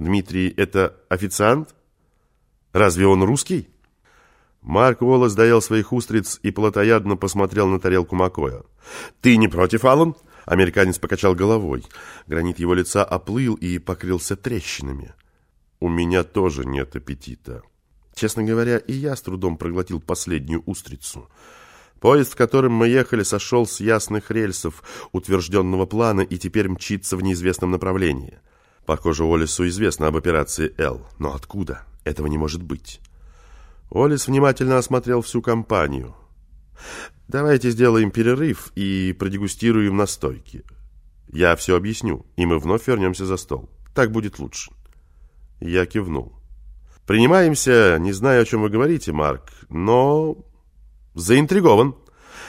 Дмитрий – это официант? Разве он русский? Марк Уоллес доел своих устриц и плотоядно посмотрел на тарелку Макоя. «Ты не против, Аллан?» Американец покачал головой. Гранит его лица оплыл и покрылся трещинами. «У меня тоже нет аппетита». Честно говоря, и я с трудом проглотил последнюю устрицу. Поезд, в котором мы ехали, сошел с ясных рельсов утвержденного плана и теперь мчится в неизвестном направлении. Похоже, Олису известно об операции «Л». Но откуда? Этого не может быть. Олис внимательно осмотрел всю компанию. «Давайте сделаем перерыв и продегустируем настойки. Я все объясню, и мы вновь вернемся за стол. Так будет лучше». Я кивнул. «Принимаемся, не знаю, о чем вы говорите, Марк, но заинтригован.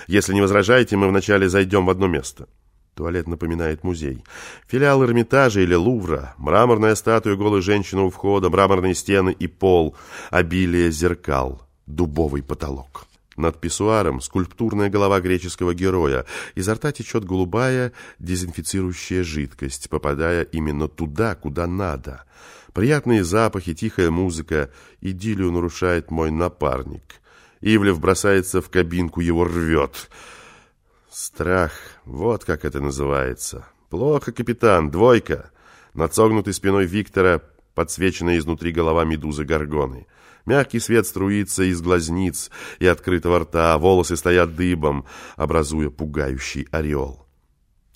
Если не возражаете, мы вначале зайдем в одно место». Туалет напоминает музей. Филиал Эрмитажа или Лувра, мраморная статуя голой женщины у входа, мраморные стены и пол, обилие зеркал, дубовый потолок. Над писсуаром скульптурная голова греческого героя. Изо рта течет голубая дезинфицирующая жидкость, попадая именно туда, куда надо. Приятные запахи, тихая музыка. Идиллию нарушает мой напарник. Ивлев бросается в кабинку, его рвет. Страх, вот как это называется. Плохо, капитан, двойка. Над спиной Виктора подсвеченная изнутри голова медузы Горгоны. Мягкий свет струится из глазниц и открытого рта, волосы стоят дыбом, образуя пугающий ореол.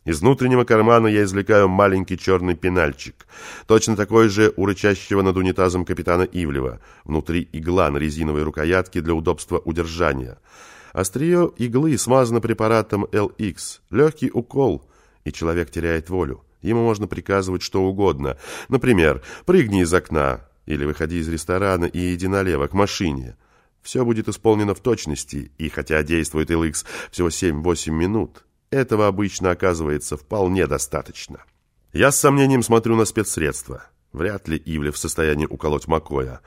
Из внутреннего кармана я извлекаю маленький черный пенальчик, точно такой же у рычащего над унитазом капитана Ивлева. Внутри игла на резиновой рукоятке для удобства удержания – Острие иглы смазано препаратом LX. Легкий укол, и человек теряет волю. Ему можно приказывать что угодно. Например, прыгни из окна, или выходи из ресторана и иди налево, к машине. Все будет исполнено в точности, и хотя действует LX всего 7-8 минут, этого обычно оказывается вполне достаточно. Я с сомнением смотрю на спецсредства. Вряд ли Ивлев в состоянии уколоть Макоя.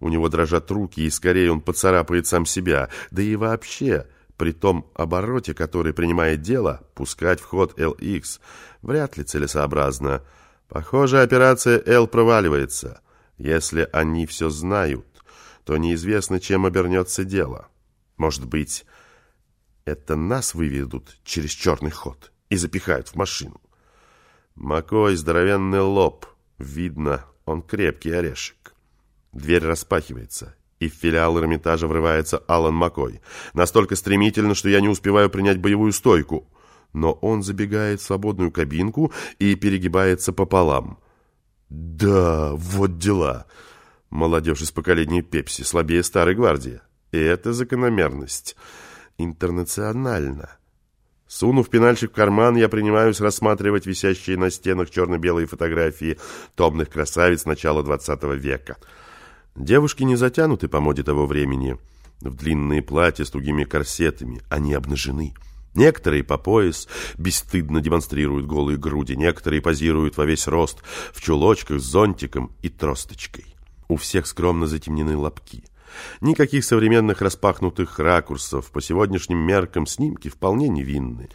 У него дрожат руки, и скорее он поцарапает сам себя. Да и вообще, при том обороте, который принимает дело, пускать в ход LX вряд ли целесообразно. Похоже, операция L проваливается. Если они все знают, то неизвестно, чем обернется дело. Может быть, это нас выведут через черный ход и запихают в машину. Макой здоровенный лоб. Видно, он крепкий орешек. Дверь распахивается, и в филиал Эрмитажа врывается Алан Макой. Настолько стремительно, что я не успеваю принять боевую стойку. Но он забегает в свободную кабинку и перегибается пополам. Да, вот дела. Молодежь из поколения Пепси, слабее старой гвардии. И это закономерность. Интернационально. Сунув пенальчик в карман, я принимаюсь рассматривать висящие на стенах черно-белые фотографии томных красавиц начала XX века. Девушки не затянуты по моде того времени в длинные платья с тугими корсетами, они обнажены. Некоторые по пояс бесстыдно демонстрируют голые груди, некоторые позируют во весь рост в чулочках с зонтиком и тросточкой. У всех скромно затемнены лобки. Никаких современных распахнутых ракурсов, по сегодняшним меркам снимки вполне невинны.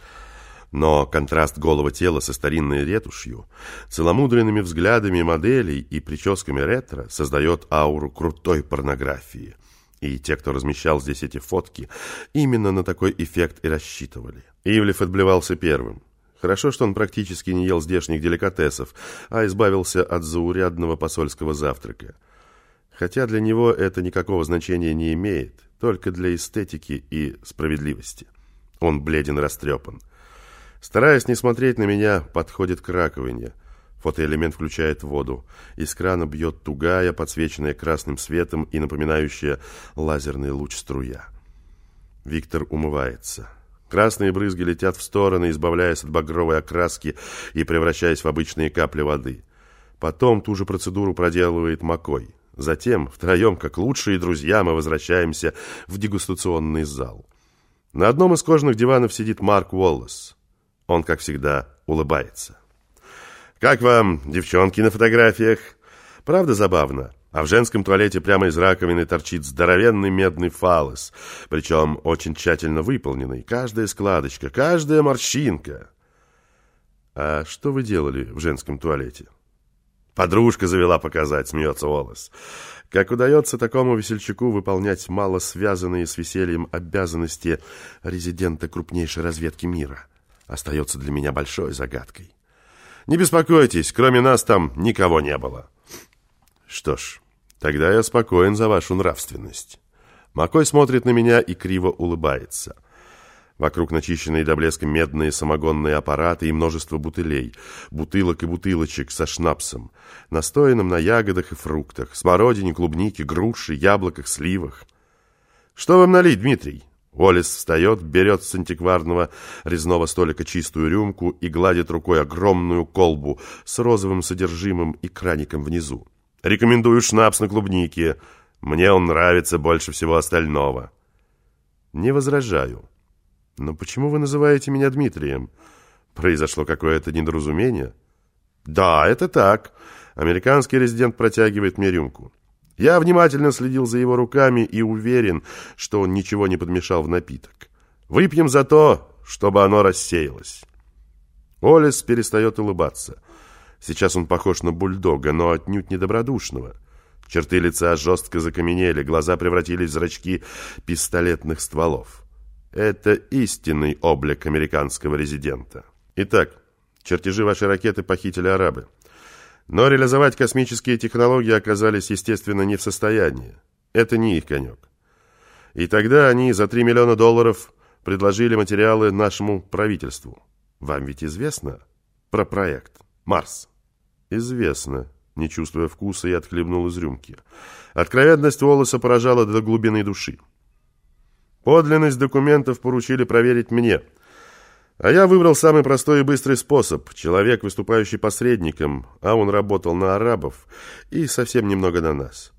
Но контраст голого тела со старинной ретушью, целомудренными взглядами моделей и прическами ретро создает ауру крутой порнографии. И те, кто размещал здесь эти фотки, именно на такой эффект и рассчитывали. Ивлев отблевался первым. Хорошо, что он практически не ел здешних деликатесов, а избавился от заурядного посольского завтрака. Хотя для него это никакого значения не имеет, только для эстетики и справедливости. Он бледен растрепан. Стараясь не смотреть на меня, подходит к раковине. Фотоэлемент включает воду. Из крана бьет тугая, подсвеченная красным светом и напоминающая лазерный луч струя. Виктор умывается. Красные брызги летят в стороны, избавляясь от багровой окраски и превращаясь в обычные капли воды. Потом ту же процедуру проделывает Макой. Затем, втроем, как лучшие друзья, мы возвращаемся в дегустационный зал. На одном из кожаных диванов сидит Марк Уоллес. Он, как всегда, улыбается. «Как вам, девчонки на фотографиях? Правда забавно?» А в женском туалете прямо из раковины торчит здоровенный медный фалос, причем очень тщательно выполненный. Каждая складочка, каждая морщинка. А что вы делали в женском туалете? Подружка завела показать, смеется Уоллес. Как удается такому весельчаку выполнять мало связанные с весельем обязанности резидента крупнейшей разведки мира, остается для меня большой загадкой. Не беспокойтесь, кроме нас там никого не было. Что ж, тогда я спокоен за вашу нравственность. Макой смотрит на меня и криво улыбается. Вокруг начищенные до блеска медные самогонные аппараты и множество бутылей, бутылок и бутылочек со шнапсом, настоянным на ягодах и фруктах, смородине, клубнике, груши, яблоках, сливах. «Что вам налить, Дмитрий?» Уоллес встает, берет с антикварного резного столика чистую рюмку и гладит рукой огромную колбу с розовым содержимым и краником внизу. «Рекомендую шнапс на клубнике. Мне он нравится больше всего остального». Не возражаю. «Но почему вы называете меня Дмитрием? Произошло какое-то недоразумение?» «Да, это так». Американский резидент протягивает мне рюмку. Я внимательно следил за его руками и уверен, что он ничего не подмешал в напиток. Выпьем за то, чтобы оно рассеялось. Олес перестает улыбаться. Сейчас он похож на бульдога, но отнюдь не добродушного. Черты лица жестко закаменели, глаза превратились в зрачки пистолетных стволов. Это истинный облик американского резидента. Итак, чертежи вашей ракеты похитили арабы. Но реализовать космические технологии оказались, естественно, не в состоянии. Это не их конек. И тогда они за 3 миллиона долларов предложили материалы нашему правительству. Вам ведь известно про проект «Марс»? Известно. Не чувствуя вкуса, я отхлебнул из рюмки. Откровенность волоса поражала до глубины души. Подлинность документов поручили проверить мне. А я выбрал самый простой и быстрый способ. Человек, выступающий посредником, а он работал на арабов и совсем немного на нас.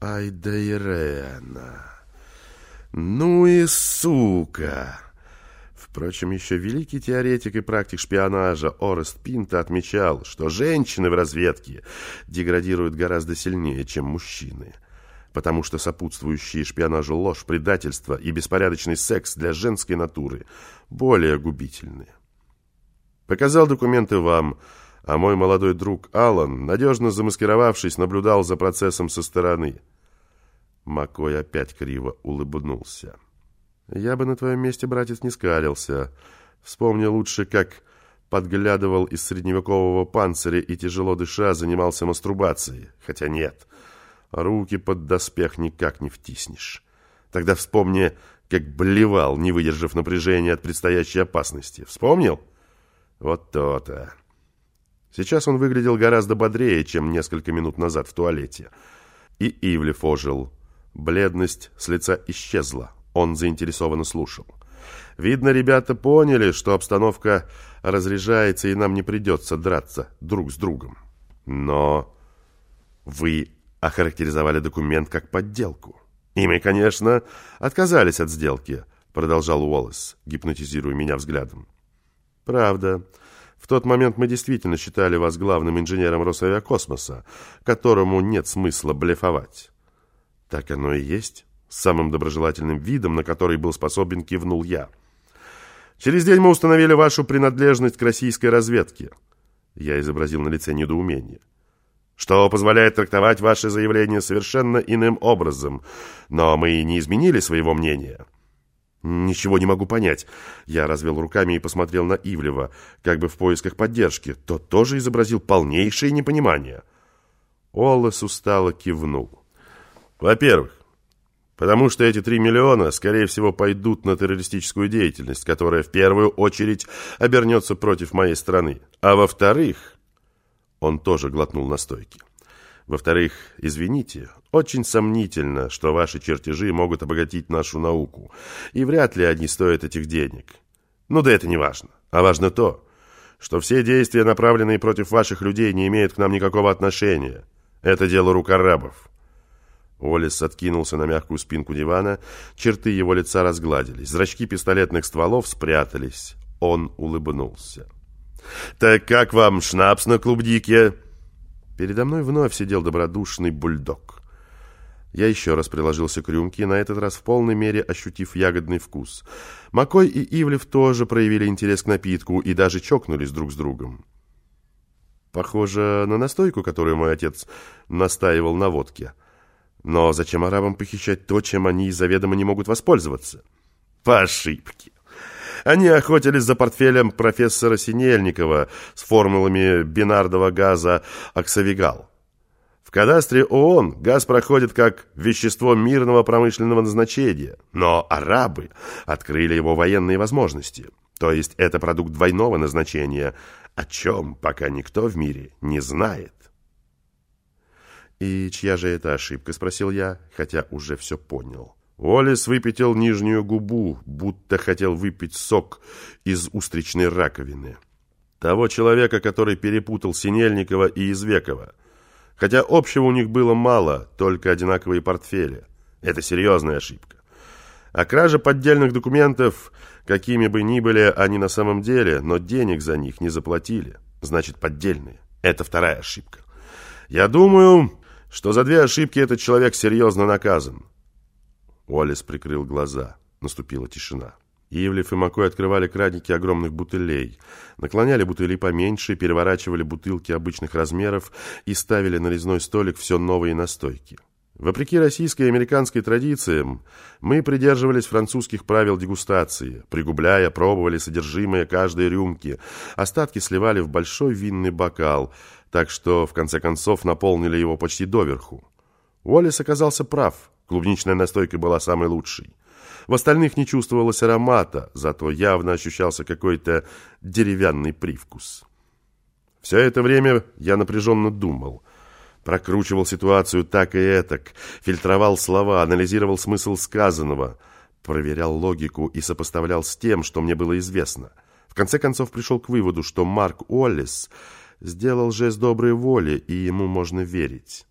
Ай да Ирена. Ну и сука. Впрочем, еще великий теоретик и практик шпионажа Орест Пинта отмечал, что женщины в разведке деградируют гораздо сильнее, чем мужчины потому что сопутствующие шпионажу ложь, предательство и беспорядочный секс для женской натуры более губительны. Показал документы вам, а мой молодой друг Алан, надежно замаскировавшись, наблюдал за процессом со стороны. Макой опять криво улыбнулся. «Я бы на твоем месте, братец, не скалился. Вспомни лучше, как подглядывал из средневекового панциря и, тяжело дыша, занимался мастурбацией. Хотя нет, Руки под доспех никак не втиснешь. Тогда вспомни, как блевал, не выдержав напряжения от предстоящей опасности. Вспомнил? Вот то-то. Сейчас он выглядел гораздо бодрее, чем несколько минут назад в туалете. И Ивлев ожил. Бледность с лица исчезла. Он заинтересованно слушал. Видно, ребята поняли, что обстановка разряжается, и нам не придется драться друг с другом. Но вы охарактеризовали документ как подделку. И мы, конечно, отказались от сделки, продолжал Уоллес, гипнотизируя меня взглядом. Правда. В тот момент мы действительно считали вас главным инженером Росавиакосмоса, которому нет смысла блефовать. Так оно и есть. С самым доброжелательным видом, на который был способен, кивнул я. Через день мы установили вашу принадлежность к российской разведке. Я изобразил на лице недоумение что позволяет трактовать ваше заявление совершенно иным образом. Но мы не изменили своего мнения». «Ничего не могу понять». Я развел руками и посмотрел на Ивлева, как бы в поисках поддержки. Тот тоже изобразил полнейшее непонимание. Оллес устало кивнул. «Во-первых, потому что эти три миллиона, скорее всего, пойдут на террористическую деятельность, которая в первую очередь обернется против моей страны. А во-вторых, он тоже глотнул настойки. Во-вторых, извините, очень сомнительно, что ваши чертежи могут обогатить нашу науку, и вряд ли они стоят этих денег. Ну да это не важно. А важно то, что все действия, направленные против ваших людей, не имеют к нам никакого отношения. Это дело рук арабов. Уоллес откинулся на мягкую спинку дивана, черты его лица разгладились, зрачки пистолетных стволов спрятались. Он улыбнулся. «Так как вам шнапс на клубнике?» Передо мной вновь сидел добродушный бульдог. Я еще раз приложился к рюмке, на этот раз в полной мере ощутив ягодный вкус. Макой и Ивлев тоже проявили интерес к напитку и даже чокнулись друг с другом. Похоже на настойку, которую мой отец настаивал на водке. Но зачем арабам похищать то, чем они заведомо не могут воспользоваться? По ошибке. Они охотились за портфелем профессора Синельникова с формулами бинардового газа «Оксавигал». В кадастре ООН газ проходит как вещество мирного промышленного назначения, но арабы открыли его военные возможности. То есть это продукт двойного назначения, о чем пока никто в мире не знает. «И чья же это ошибка?» – спросил я, хотя уже все понял. Уоллес выпятил нижнюю губу, будто хотел выпить сок из устричной раковины. Того человека, который перепутал Синельникова и Извекова. Хотя общего у них было мало, только одинаковые портфели. Это серьезная ошибка. А кража поддельных документов, какими бы ни были они на самом деле, но денег за них не заплатили, значит поддельные. Это вторая ошибка. Я думаю, что за две ошибки этот человек серьезно наказан. Уоллес прикрыл глаза. Наступила тишина. Ивлев и Макой открывали краники огромных бутылей, наклоняли бутыли поменьше, переворачивали бутылки обычных размеров и ставили на резной столик все новые настойки. Вопреки российской и американской традициям, мы придерживались французских правил дегустации, пригубляя, пробовали содержимое каждой рюмки, остатки сливали в большой винный бокал, так что, в конце концов, наполнили его почти доверху. Уоллес оказался прав, клубничная настойка была самой лучшей. В остальных не чувствовалось аромата, зато явно ощущался какой-то деревянный привкус. Все это время я напряженно думал. Прокручивал ситуацию так и этак, фильтровал слова, анализировал смысл сказанного, проверял логику и сопоставлял с тем, что мне было известно. В конце концов пришел к выводу, что Марк Уоллес сделал жест доброй воли, и ему можно верить.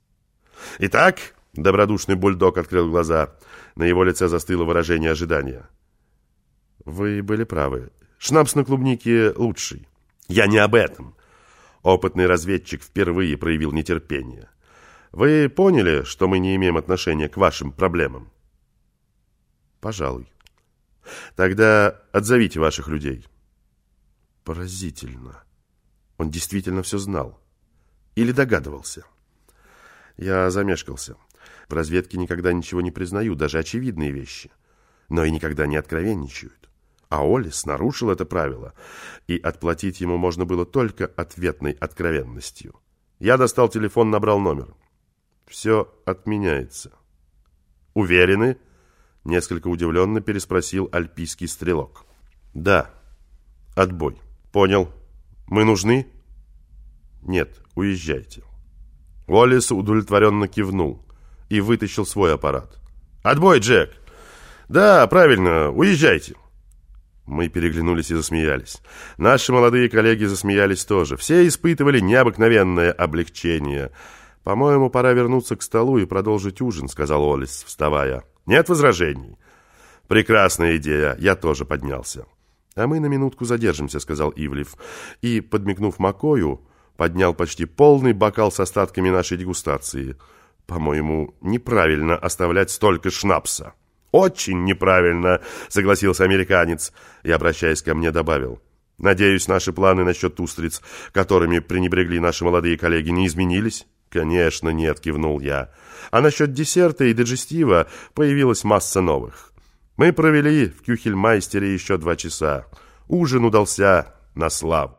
«Итак», — добродушный бульдог открыл глаза, на его лице застыло выражение ожидания. «Вы были правы. Шнапс на клубнике лучший». «Я не об этом». Опытный разведчик впервые проявил нетерпение. «Вы поняли, что мы не имеем отношения к вашим проблемам?» «Пожалуй». «Тогда отзовите ваших людей». «Поразительно». Он действительно все знал. Или догадывался. Я замешкался. В разведке никогда ничего не признают, даже очевидные вещи. Но и никогда не откровенничают. А Олис нарушил это правило, и отплатить ему можно было только ответной откровенностью. Я достал телефон, набрал номер. Все отменяется. Уверены? Несколько удивленно переспросил альпийский стрелок. Да. Отбой. Понял. Мы нужны? Нет, уезжайте. Уоллес удовлетворенно кивнул и вытащил свой аппарат. «Отбой, Джек!» «Да, правильно, уезжайте!» Мы переглянулись и засмеялись. Наши молодые коллеги засмеялись тоже. Все испытывали необыкновенное облегчение. «По-моему, пора вернуться к столу и продолжить ужин», — сказал Олис, вставая. «Нет возражений?» «Прекрасная идея. Я тоже поднялся». «А мы на минутку задержимся», — сказал Ивлев. И, подмигнув Макою, поднял почти полный бокал с остатками нашей дегустации. «По-моему, неправильно оставлять столько шнапса». «Очень неправильно», — согласился американец и, обращаясь ко мне, добавил. «Надеюсь, наши планы насчет устриц, которыми пренебрегли наши молодые коллеги, не изменились?» «Конечно нет», — кивнул я. «А насчет десерта и диджестива появилась масса новых. Мы провели в Кюхельмайстере еще два часа. Ужин удался на славу.